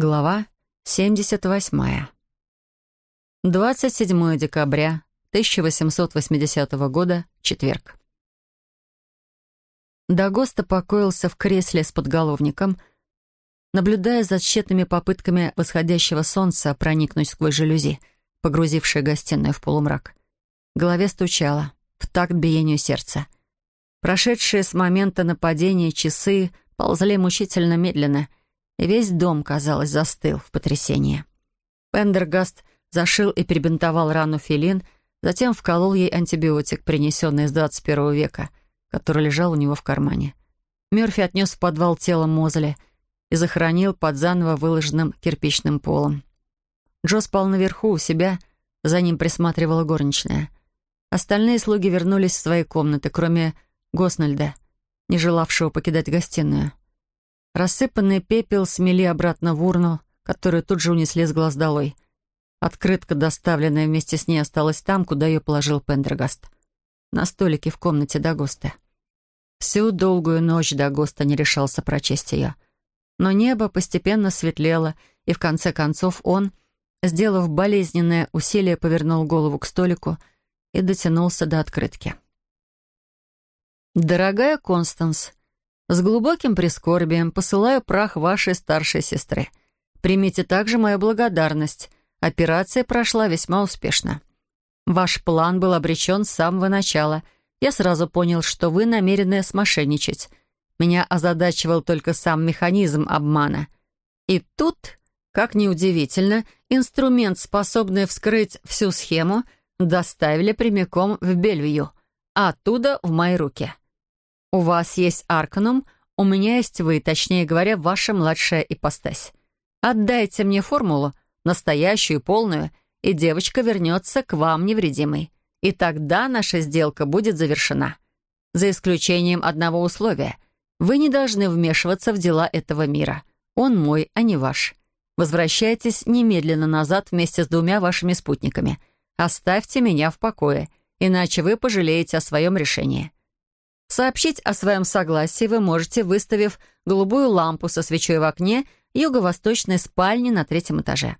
Глава 78. 27 декабря 1880 года, четверг. Дагоста покоился в кресле с подголовником, наблюдая за тщетными попытками восходящего солнца проникнуть сквозь жалюзи, погрузившие гостиную в полумрак. В голове стучало, в такт биению сердца. Прошедшие с момента нападения часы ползли мучительно медленно — весь дом, казалось, застыл в потрясении. Пендергаст зашил и перебинтовал рану Филин, затем вколол ей антибиотик, принесенный из 21 века, который лежал у него в кармане. Мёрфи отнес в подвал тело Мозеля и захоронил под заново выложенным кирпичным полом. Джо спал наверху у себя, за ним присматривала горничная. Остальные слуги вернулись в свои комнаты, кроме Госнальда, не желавшего покидать гостиную. Рассыпанный пепел смели обратно в урну, которую тут же унесли с глаз долой. Открытка, доставленная вместе с ней, осталась там, куда ее положил Пендергаст. На столике в комнате Дагоста. Всю долгую ночь Дагоста не решался прочесть ее. Но небо постепенно светлело, и в конце концов он, сделав болезненное усилие, повернул голову к столику и дотянулся до открытки. «Дорогая Констанс, с глубоким прискорбием посылаю прах вашей старшей сестры. Примите также мою благодарность. Операция прошла весьма успешно. Ваш план был обречен с самого начала. Я сразу понял, что вы намерены смошенничать. Меня озадачивал только сам механизм обмана. И тут, как ни удивительно, инструмент, способный вскрыть всю схему, доставили прямиком в Бельвию, а оттуда в мои руки. У вас есть Арканум, у меня есть вы, точнее говоря, ваша младшая ипостась. Отдайте мне формулу, настоящую, полную, и девочка вернется к вам невредимой. И тогда наша сделка будет завершена. За исключением одного условия. Вы не должны вмешиваться в дела этого мира. Он мой, а не ваш. Возвращайтесь немедленно назад вместе с двумя вашими спутниками. Оставьте меня в покое, иначе вы пожалеете о своем решении. Сообщить о своем согласии вы можете, выставив голубую лампу со свечой в окне юго-восточной спальни на третьем этаже.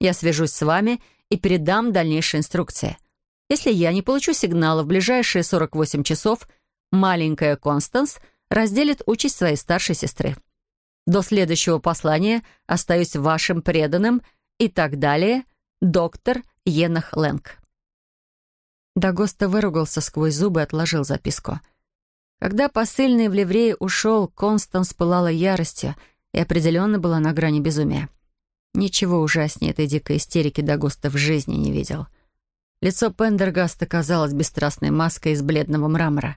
Я свяжусь с вами и передам дальнейшие инструкции. Если я не получу сигнала в ближайшие 48 часов, маленькая Констанс разделит участь своей старшей сестры. До следующего послания остаюсь вашим преданным и так далее, доктор Енах Лэнг. Дагоста выругался сквозь зубы и отложил записку. Когда посыльный в ливрее ушел, Констанс пылала яростью и определенно была на грани безумия. Ничего ужаснее этой дикой истерики Дагуста в жизни не видел. Лицо Пендергаста казалось бесстрастной маской из бледного мрамора.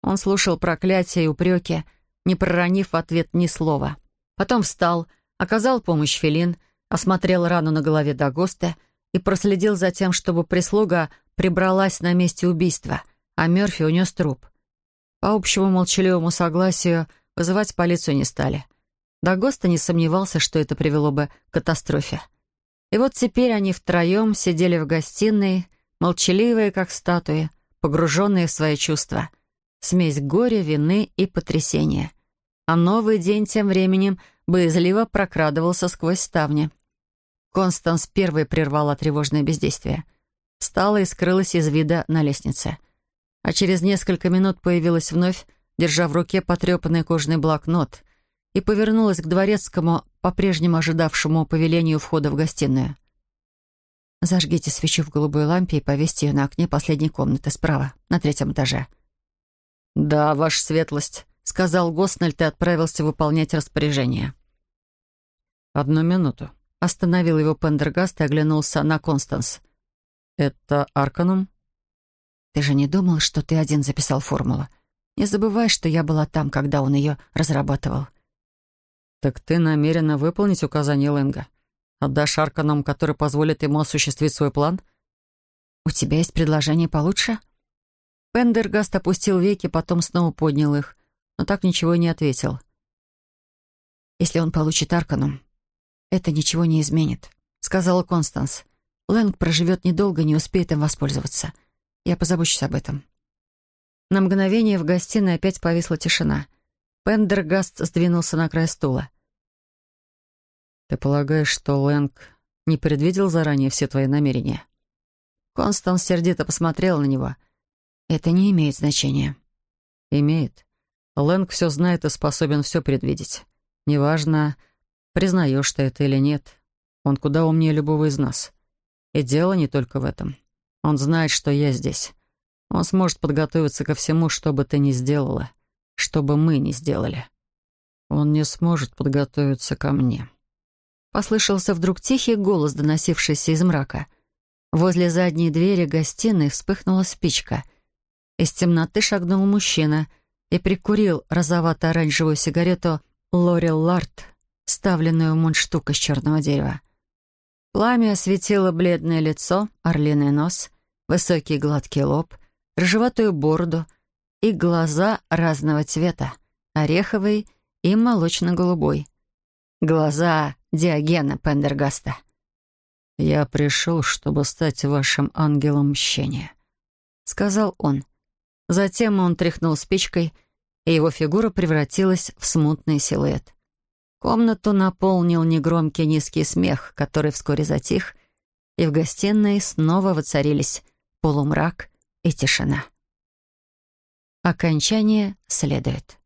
Он слушал проклятия и упреки, не проронив в ответ ни слова. Потом встал, оказал помощь Филин, осмотрел рану на голове Дагоста и проследил за тем, чтобы прислуга прибралась на месте убийства, а Мёрфи унес труп. По общему молчаливому согласию вызывать полицию не стали. Дагоста не сомневался, что это привело бы к катастрофе. И вот теперь они втроем сидели в гостиной, молчаливые, как статуи, погруженные в свои чувства. Смесь горя, вины и потрясения. А новый день тем временем боязливо прокрадывался сквозь ставни. Констанс первой прервала тревожное бездействие. Встала и скрылась из вида на лестнице — а через несколько минут появилась вновь, держа в руке потрепанный кожаный блокнот, и повернулась к дворецкому, по-прежнему ожидавшему по велению входа в гостиную. «Зажгите свечу в голубой лампе и повесьте ее на окне последней комнаты справа, на третьем этаже». «Да, ваша светлость», — сказал Госнальд и отправился выполнять распоряжение. «Одну минуту», — остановил его Пендергаст и оглянулся на Констанс. «Это Арканум?» Ты же не думал, что ты один записал формулу? Не забывай, что я была там, когда он ее разрабатывал». «Так ты намерена выполнить указание Лэнга? Отдашь Арканам, который позволит ему осуществить свой план?» «У тебя есть предложение получше?» Пендергаст опустил веки, потом снова поднял их, но так ничего и не ответил. «Если он получит Арканум, это ничего не изменит», — сказала Констанс. «Лэнг проживет недолго, не успеет им воспользоваться. Я позабочусь об этом». На мгновение в гостиной опять повисла тишина. Пендергаст сдвинулся на край стула. «Ты полагаешь, что Лэнг не предвидел заранее все твои намерения?» Констанс сердито посмотрел на него. «Это не имеет значения». «Имеет. Лэнг все знает и способен все предвидеть. Неважно, признаешь ты это или нет. Он куда умнее любого из нас. И дело не только в этом. Он знает, что я здесь. Он сможет подготовиться ко всему, что бы ты ни сделала, что бы мы ни сделали. Он не сможет подготовиться ко мне». Послышался вдруг тихий голос, доносившийся из мрака. Возле задней двери гостиной вспыхнула спичка. Из темноты шагнул мужчина и прикурил розовато-оранжевую сигарету «Лорел Ларт», ставленную мундштук из черного дерева. Пламя осветило бледное лицо, орлиный нос, высокий гладкий лоб, рыжеватую бороду и глаза разного цвета, ореховый и молочно-голубой. Глаза Диогена Пендергаста. «Я пришел, чтобы стать вашим ангелом мщения», — сказал он. Затем он тряхнул спичкой, и его фигура превратилась в смутный силуэт. Комнату наполнил негромкий низкий смех, который вскоре затих, и в гостиной снова воцарились полумрак и тишина. Окончание следует.